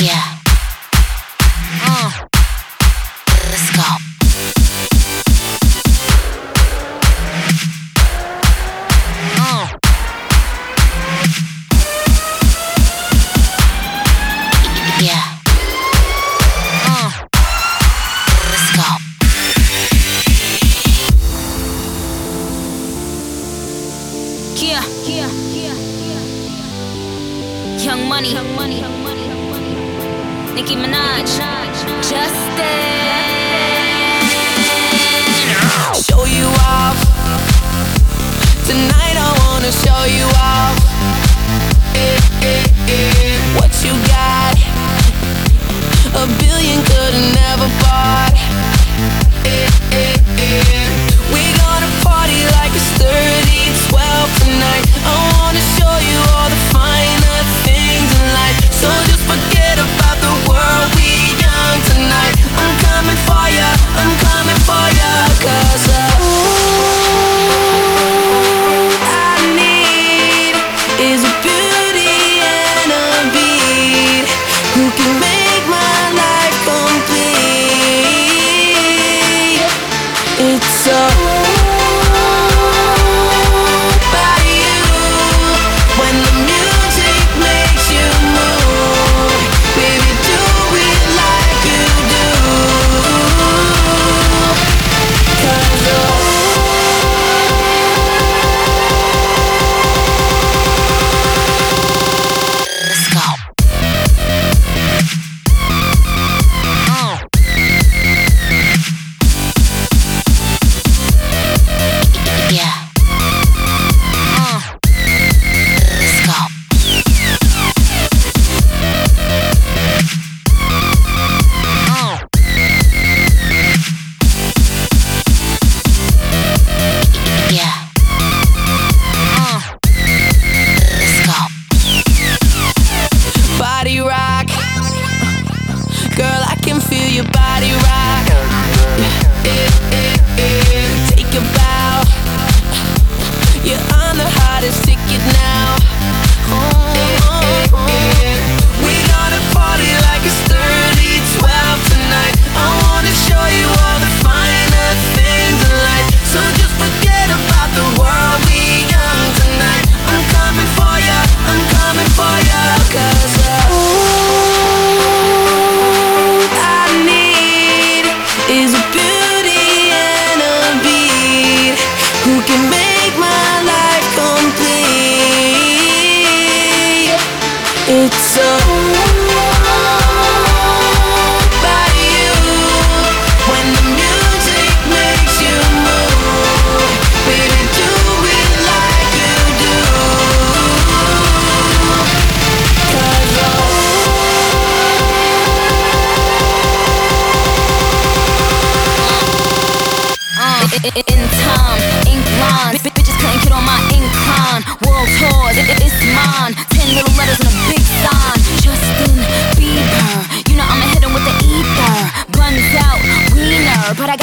Yeah. Nicki Minaj. Justin. Show you off. Tonight I wanna show you off. Eh, eh, eh. What you got? A billion could've never bought.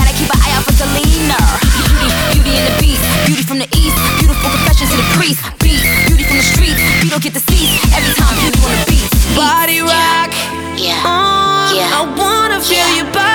gotta keep an eye out for Selena. Beauty, beauty and the beast, beauty from the east, beautiful confessions to the priest. Beat, beauty from the streets, you don't get the seat. every time you on the beat. Body rock, yeah, yeah. On. yeah. I wanna feel yeah. your body.